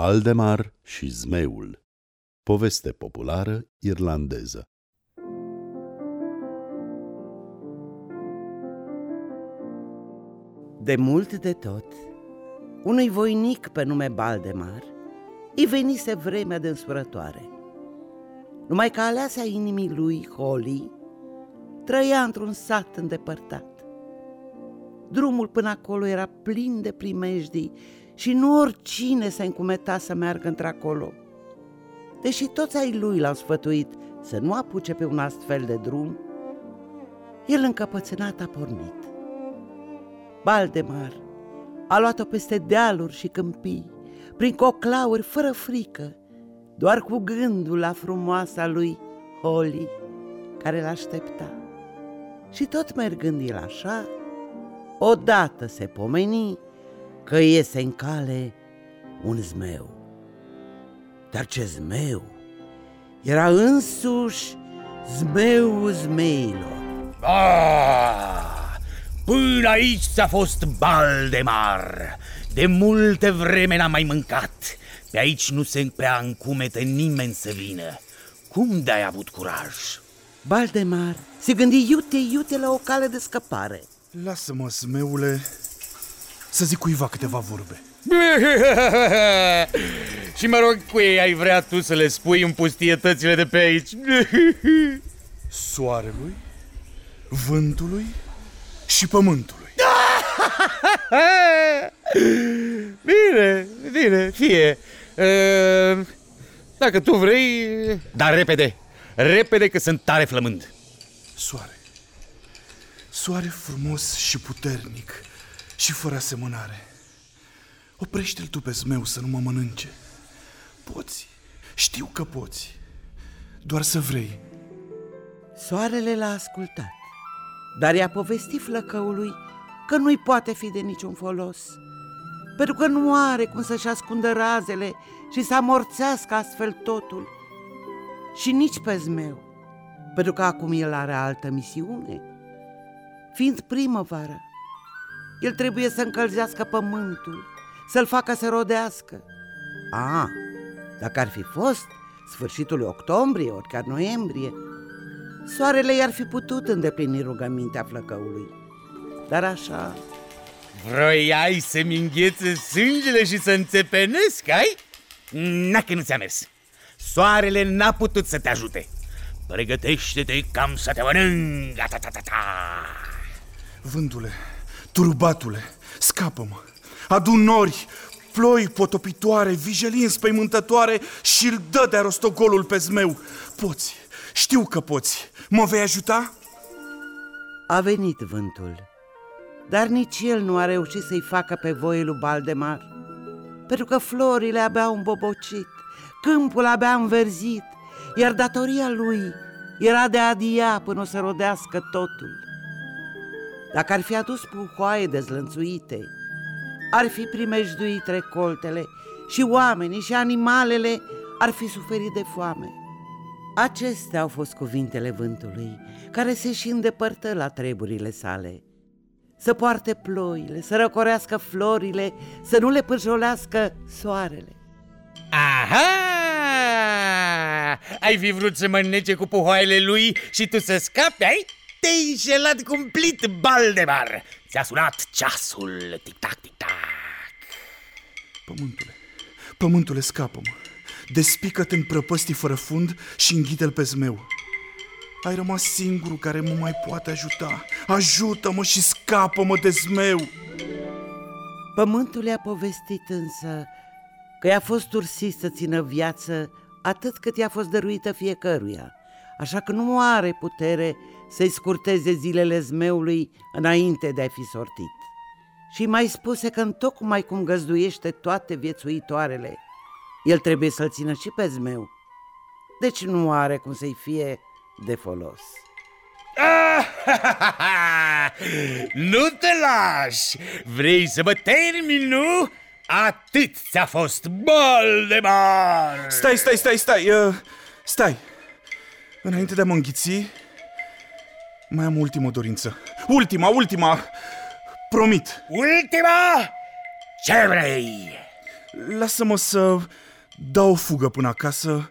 Baldemar și Zmeul Poveste populară irlandeză De mult de tot, unui voinic pe nume Baldemar îi venise vremea de însurătoare. Numai că aleasea inimii lui, Holly, trăia într-un sat îndepărtat. Drumul până acolo era plin de primejdii și nu oricine s-a încumeta să meargă într-acolo. Deși toți ai lui l-au sfătuit să nu apuce pe un astfel de drum, el încăpățânat a pornit. Baldemar a luat-o peste dealuri și câmpii, prin coclauri fără frică, doar cu gândul la frumoasa lui Holly, care l-aștepta. Și tot mergând el așa, odată se pomeni că iese în cale un zmeu. Dar ce zmeu! Era însuși zmeu zmeilor. Ah, până aici ți-a fost Baldemar. De multe vreme n-am mai mâncat. Pe aici nu se prea încumete nimeni să vină. Cum de-ai avut curaj? Baldemar se gândi iute, iute la o cale de scăpare. Lasă-mă, zmeule, să zic cuiva câteva vorbe. Și mă rog, cu ei ai vrea tu să le spui în pustietățile de pe aici? Soarelui, vântului și pământului. Bine, bine, fie. Uh, Dacă tu vrei, dar repede, repede că sunt tare flămând. Soare. Soare frumos și puternic și fără asemănare. Oprește-l tu pe zmeu să nu mă mănânce. Poți, știu că poți. Doar să vrei. Soarele l-a ascultat, dar i-a povestit flăcăului că nu-i poate fi de niciun folos, pentru că nu are cum să-și ascundă razele și să amorțească astfel totul. Și nici pe zmeu, pentru că acum el are altă misiune. Fiind primăvară, el trebuie să încălzească pământul, să-l facă să rodească. A, dacă ar fi fost sfârșitul lui octombrie, ori chiar noiembrie, soarele i-ar fi putut îndeplini rugămintea flăcăului. Dar așa, Vroiai să-mi înghețe sângele și să înțepenesc, ai? Na că nu ți-a mers. Soarele n-a putut să te ajute. Pregătește-te cam să te mănânc. Ta, ta, ta, ta. Vântule, turbatule, scapă-mă. Adun nori, ploi potopitoare, vijelii înspăimântătoare și îl dă de rostogolul pe zmeu. Poți, știu că poți. Mă vei ajuta? a venit vântul, dar nici el nu a reușit să-i facă pe voie lui Baldemar, pentru că florile abia au îmbobocit, câmpul abia înverzit, iar datoria lui era de a adia până o să rodească totul. Dacă ar fi adus puhoaie dezlănțuite, ar fi primejduit recoltele și oamenii și animalele ar fi suferit de foame. Acestea au fost cuvintele vântului, care se și îndepărtă la treburile sale. Să poarte ploile, să răcorească florile, să nu le pârjolească soarele. Aha! Ai fi vrut să mă nece cu puhoaiele lui și tu să scapi, ai? Te-ai înșelat cumplit, Baldemar! Ți-a sunat ceasul, tic-tac, tic-tac. Pământule, pământule, scapă-mă. Despică-te în prăpăstii fără fund și înghite-l pe zmeu. Ai rămas singurul care mă mai poate ajuta. Ajută-mă și scapă-mă de zmeu. Pământul i-a povestit însă că i-a fost ursit să țină viață atât cât i-a fost dăruită fiecăruia, așa că nu are putere să-i scurteze zilele zmeului înainte de a fi sortit. Și mai spuse că întocmai cum găzduiește toate viețuitoarele, el trebuie să-l țină și pe zmeu. Deci nu are cum să-i fie de folos. nu te lași! Vrei să mă termini, nu? Atât ți-a fost, Baldemar! Stai, stai, stai, stai, uh, stai. Înainte de a mă înghiți, mai am ultimă dorință. Ultima, ultima, promit. Ultima? Ce vrei? lasă-mă să dau o fugă până acasă,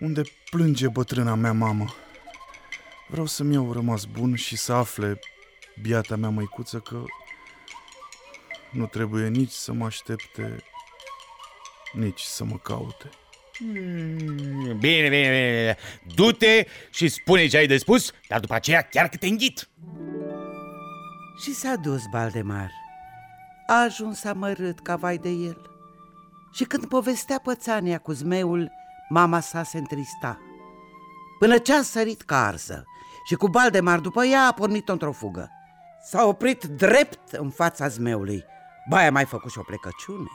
unde plânge bătrâna mea mamă. Vreau să-mi iau rămas bun și să afle biata mea măicuță că nu trebuie nici să mă aștepte, nici să mă caute. Hmm, Bine, bine, bine. Du-te și spune ce ai de spus, dar după aceea chiar că te înghit. Și s-a dus Baldemar. A ajuns amărât ca vai de el. Și când povestea pățania cu zmeul, mama sa se întrista. Până ce a sărit ca arză și cu Baldemar după ea a pornit într-o fugă. S-a oprit drept în fața zmeului. Ba, a mai făcut și o plecăciune.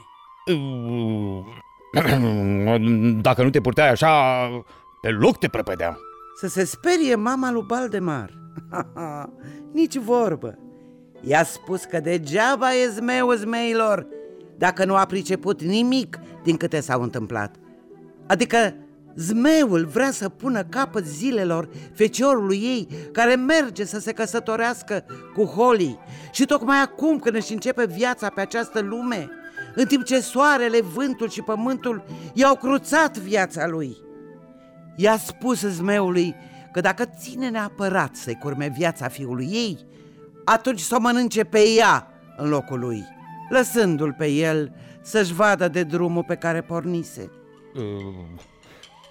Dacă nu te purtai așa, pe loc te prăpădea. Să se sperie mama lui Baldemar. Nici vorbă. I-a spus că degeaba e zmeu zmeilor dacă nu a priceput nimic din câte s-au întâmplat. Adică zmeul vrea să pună capăt zilelor feciorului ei care merge să se căsătorească cu Holly și tocmai acum când își începe viața pe această lume, în timp ce soarele, vântul și pământul i-au cruțat viața lui. I-a spus zmeului că dacă ține neapărat să-i curme viața fiului ei, atunci să o mănânce pe ea în locul lui, lăsându-l pe el să-și vadă de drumul pe care pornise.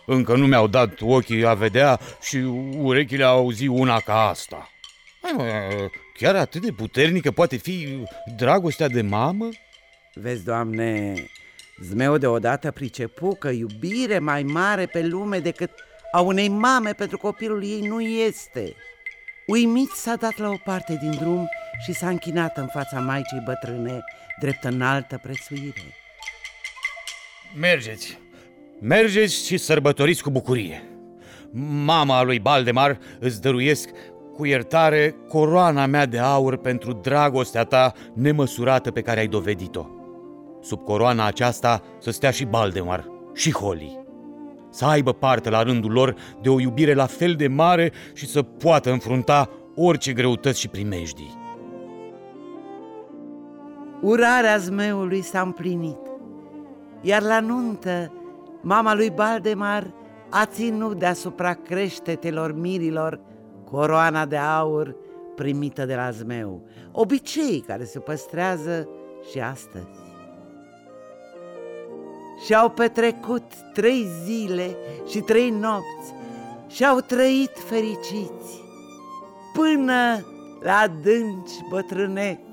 Încă nu mi-au dat ochii a vedea și urechile a auzi una ca asta. Hai mă, chiar atât de puternică poate fi dragostea de mamă? Vezi, Doamne, zmeu deodată pricepu că iubire mai mare pe lume decât a unei mame pentru copilul ei nu este. Uimit s-a dat la o parte din drum și s-a închinat în fața maicii bătrâne, drept înaltă prețuire. Mergeți, mergeți și sărbătoriți cu bucurie. Mama lui Baldemar îți dăruiesc cu iertare coroana mea de aur pentru dragostea ta nemăsurată pe care ai dovedit-o. Sub coroana aceasta să stea și Baldemar și Holly. Să aibă parte la rândul lor de o iubire la fel de mare și să poată înfrunta orice greutăți și primejdii. Urarea zmeului s-a împlinit, iar la nuntă mama lui Baldemar a ținut deasupra creștetelor mirilor coroana de aur primită de la zmeu, obicei care se păstrează și astăzi. Și-au petrecut trei zile și trei nopți și-au trăit fericiți până la adânci bătrâneți.